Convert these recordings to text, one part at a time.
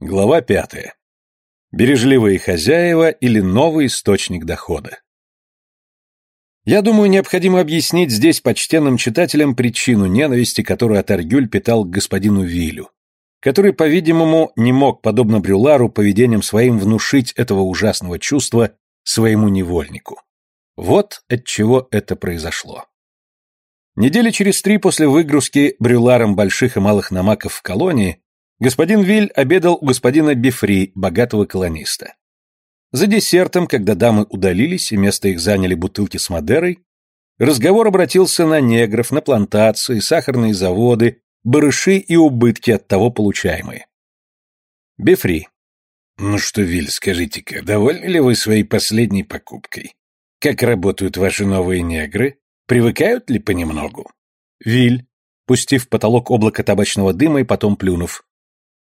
Глава пятая. Бережливые хозяева или новый источник дохода. Я думаю, необходимо объяснить здесь почтенным читателям причину ненависти, которую Атаргюль питал к господину Вилю, который, по-видимому, не мог, подобно Брюлару, поведением своим внушить этого ужасного чувства своему невольнику. Вот от чего это произошло. Недели через три после выгрузки Брюларом больших и малых намаков в колонии господин Виль обедал у господина Бифри, богатого колониста. За десертом, когда дамы удалились и место их заняли бутылки с Мадерой, разговор обратился на негров, на плантации, сахарные заводы, барыши и убытки от того получаемые. Бифри. «Ну что, Виль, скажите-ка, довольны ли вы своей последней покупкой? Как работают ваши новые негры? Привыкают ли понемногу?» Виль, пустив в потолок облако табачного дыма и потом плюнув.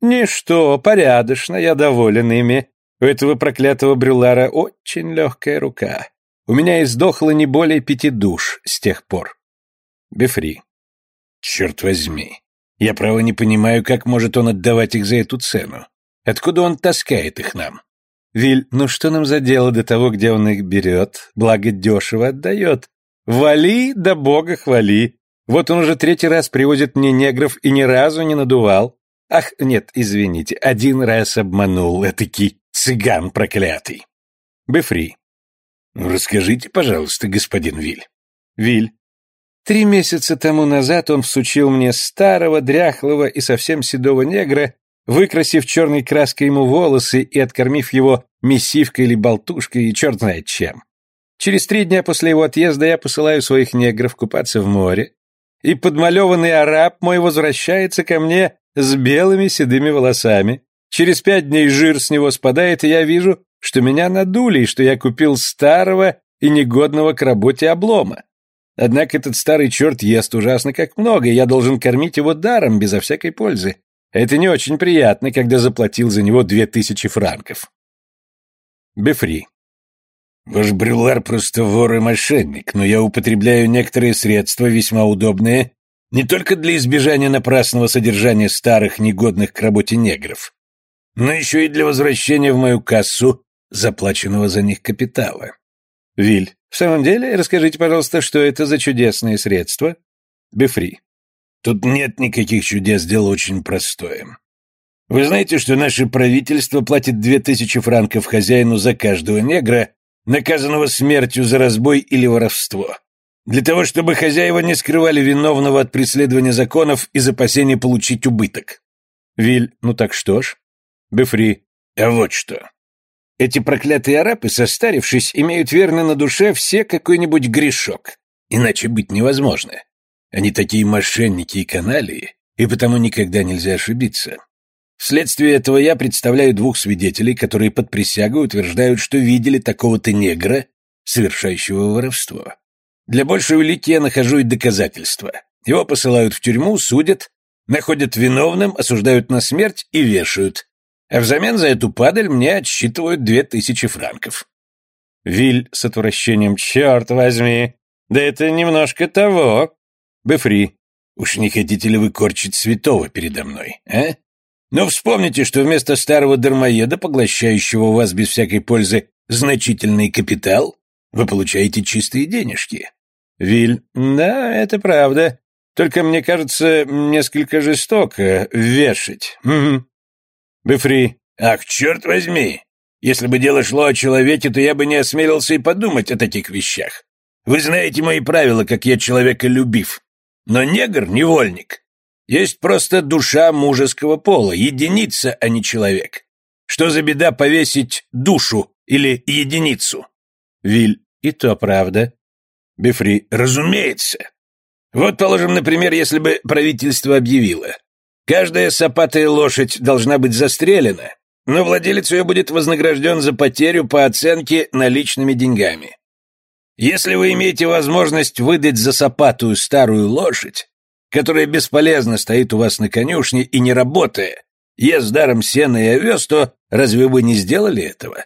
«Ничто, порядочно, я доволен ими. У этого проклятого брюлара очень легкая рука. У меня издохло не более пяти душ с тех пор». Бефри. «Черт возьми. Я, право, не понимаю, как может он отдавать их за эту цену. Откуда он таскает их нам?» «Виль, ну что нам за дело до того, где он их берет? Благо дешево отдает. Вали, да бога хвали. Вот он уже третий раз привозит мне негров и ни разу не надувал. Ах, нет, извините, один раз обманул, этакий цыган проклятый. Бефри. Ну, расскажите, пожалуйста, господин Виль. Виль. Три месяца тому назад он всучил мне старого, дряхлого и совсем седого негра, выкрасив черной краской ему волосы и откормив его месивкой или болтушкой и черт знает чем. Через три дня после его отъезда я посылаю своих негров купаться в море, и подмалеванный араб мой возвращается ко мне с белыми седыми волосами. Через пять дней жир с него спадает, и я вижу, что меня надули, и что я купил старого и негодного к работе облома. Однако этот старый черт ест ужасно как много, и я должен кормить его даром, безо всякой пользы. Это не очень приятно, когда заплатил за него две тысячи франков. Бефри. Ваш брюлар просто вор и мошенник, но я употребляю некоторые средства, весьма удобные, не только для избежания напрасного содержания старых, негодных к работе негров, но еще и для возвращения в мою кассу заплаченного за них капитала. Виль, в самом деле, расскажите, пожалуйста, что это за чудесные средства? Бефри. Тут нет никаких чудес, дело очень простое. Вы знаете, что наше правительство платит две тысячи франков хозяину за каждого негра, наказанного смертью за разбой или воровство. Для того, чтобы хозяева не скрывали виновного от преследования законов из опасения получить убыток. Виль, ну так что ж? Бефри, а вот что. Эти проклятые арабы, состарившись, имеют верно на душе все какой-нибудь грешок. Иначе быть невозможно. Они такие мошенники и каналии, и потому никогда нельзя ошибиться. Вследствие этого я представляю двух свидетелей, которые под присягой утверждают, что видели такого-то негра, совершающего воровство. Для большей улики я нахожу и доказательства. Его посылают в тюрьму, судят, находят виновным, осуждают на смерть и вешают. А взамен за эту падаль мне отсчитывают две тысячи франков. Виль с отвращением, черт возьми, да это немножко того. Бефри, уж не хотите ли вы корчить святого передо мной, а? Но вспомните, что вместо старого дармоеда, поглощающего у вас без всякой пользы значительный капитал, вы получаете чистые денежки. Виль, да, это правда. Только мне кажется, несколько жестоко вешать. Угу. Бефри, ах, черт возьми! Если бы дело шло о человеке, то я бы не осмелился и подумать о таких вещах. Вы знаете мои правила, как я человека любив. Но негр — невольник. Есть просто душа мужеского пола, единица, а не человек. Что за беда повесить душу или единицу? Виль, и то правда. Бефри, разумеется. Вот, положим, например, если бы правительство объявило. Каждая сапатая лошадь должна быть застрелена, но владелец ее будет вознагражден за потерю по оценке наличными деньгами. Если вы имеете возможность выдать за сапатую старую лошадь, которая бесполезно стоит у вас на конюшне и не работая, ест даром сена и овес, то разве вы не сделали этого?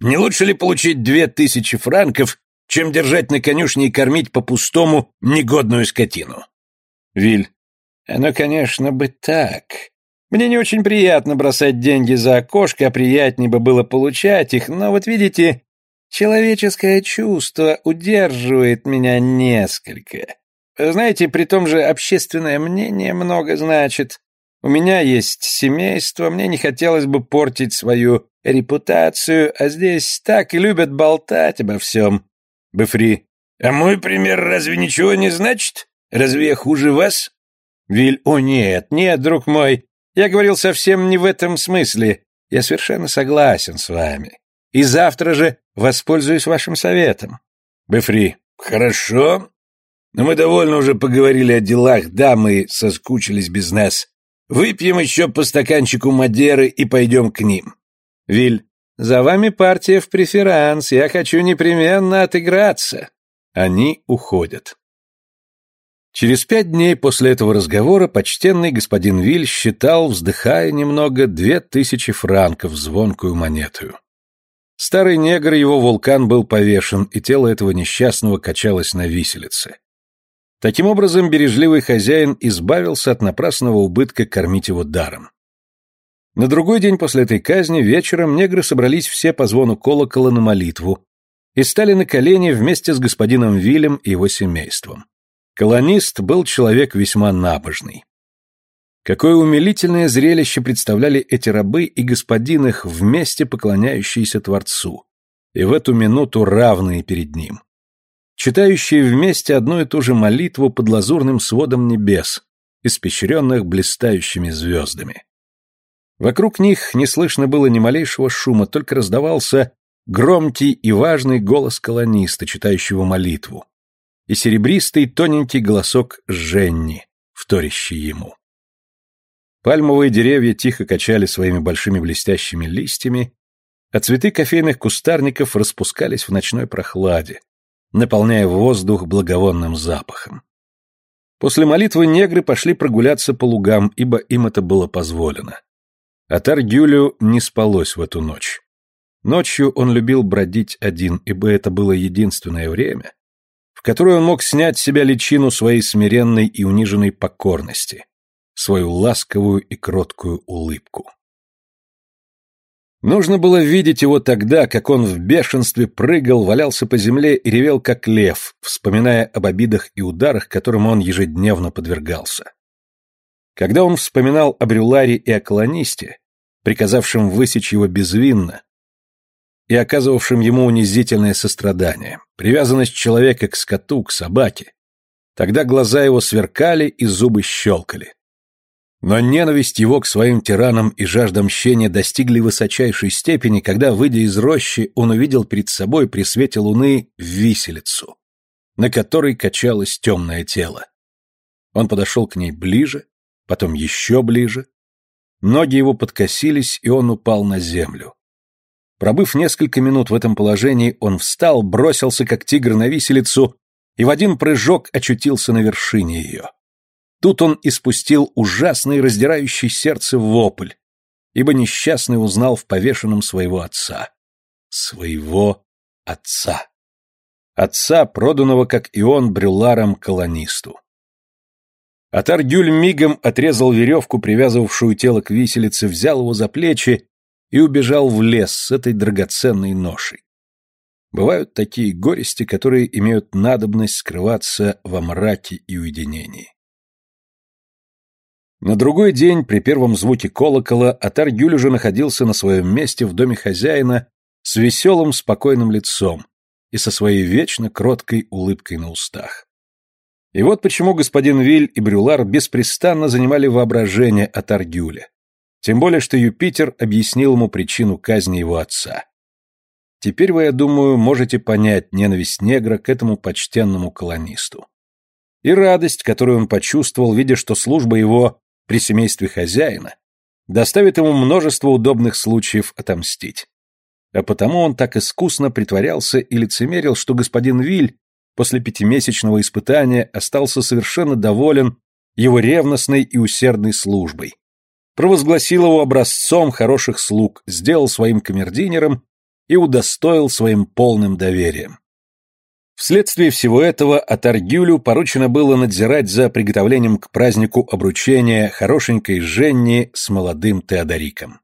Не лучше ли получить две тысячи франков, чем держать на конюшне и кормить по-пустому негодную скотину? Виль. Оно, конечно, бы так. Мне не очень приятно бросать деньги за окошко, а приятнее бы было получать их, но вот видите, человеческое чувство удерживает меня несколько. Знаете, при том же общественное мнение много значит. У меня есть семейство, мне не хотелось бы портить свою репутацию, а здесь так и любят болтать обо всем. Бефри. А мой пример разве ничего не значит? Разве я хуже вас? Виль. О нет, нет, друг мой. Я говорил совсем не в этом смысле. Я совершенно согласен с вами. И завтра же воспользуюсь вашим советом. Бефри. Хорошо. Но мы довольно уже поговорили о делах, да, мы соскучились без нас. Выпьем еще по стаканчику Мадеры и пойдем к ним. Виль. За вами партия в преферанс, я хочу непременно отыграться. Они уходят. Через пять дней после этого разговора почтенный господин Виль считал, вздыхая немного, две тысячи франков звонкую монету. Старый негр его вулкан был повешен, и тело этого несчастного качалось на виселице. Таким образом, бережливый хозяин избавился от напрасного убытка кормить его даром. На другой день после этой казни вечером негры собрались все по звону колокола на молитву и стали на колени вместе с господином Вилем и его семейством. Колонист был человек весьма набожный. Какое умилительное зрелище представляли эти рабы и господин их вместе поклоняющиеся Творцу, и в эту минуту равные перед ним. Читающие вместе одну и ту же молитву под лазурным сводом небес, испещренных блистающими звездами. Вокруг них не слышно было ни малейшего шума, только раздавался громкий и важный голос колониста, читающего молитву и серебристый тоненький голосок Женни, вторящий ему. Пальмовые деревья тихо качали своими большими блестящими листьями, а цветы кофейных кустарников распускались в ночной прохладе, наполняя воздух благовонным запахом. После молитвы негры пошли прогуляться по лугам, ибо им это было позволено. А Таргюлю не спалось в эту ночь. Ночью он любил бродить один, ибо это было единственное время, в которой он мог снять с себя личину своей смиренной и униженной покорности, свою ласковую и кроткую улыбку. Нужно было видеть его тогда, как он в бешенстве прыгал, валялся по земле и ревел как лев, вспоминая об обидах и ударах, которым он ежедневно подвергался. Когда он вспоминал о Брюларе и о колонисте, приказавшем высечь его безвинно, и оказывавшим ему унизительное сострадание, привязанность человека к скоту, к собаке. Тогда глаза его сверкали и зубы щелкали. Но ненависть его к своим тиранам и жажда мщения достигли высочайшей степени, когда, выйдя из рощи, он увидел перед собой при свете луны виселицу, на которой качалось темное тело. Он подошел к ней ближе, потом еще ближе. Ноги его подкосились, и он упал на землю. Пробыв несколько минут в этом положении, он встал, бросился как тигр на виселицу и в один прыжок очутился на вершине ее. Тут он испустил ужасный, раздирающий сердце вопль, ибо несчастный узнал в повешенном своего отца. Своего отца. Отца, проданного, как и он, брюларом колонисту. Атаргюль мигом отрезал веревку, привязывавшую тело к виселице, взял его за плечи и убежал в лес с этой драгоценной ношей. Бывают такие горести, которые имеют надобность скрываться во мраке и уединении. На другой день, при первом звуке колокола, Атар Гюль уже находился на своем месте в доме хозяина с веселым, спокойным лицом и со своей вечно кроткой улыбкой на устах. И вот почему господин Виль и Брюлар беспрестанно занимали воображение Атар Гюля. Тем более, что Юпитер объяснил ему причину казни его отца. Теперь вы, я думаю, можете понять ненависть негра к этому почтенному колонисту. И радость, которую он почувствовал, видя, что служба его при семействе хозяина доставит ему множество удобных случаев отомстить. А потому он так искусно притворялся и лицемерил, что господин Виль после пятимесячного испытания остался совершенно доволен его ревностной и усердной службой, провозгласил его образцом хороших слуг, сделал своим камердинером и удостоил своим полным доверием. Вследствие всего этого Атаргюлю поручено было надзирать за приготовлением к празднику обручения хорошенькой Женни с молодым Теодориком.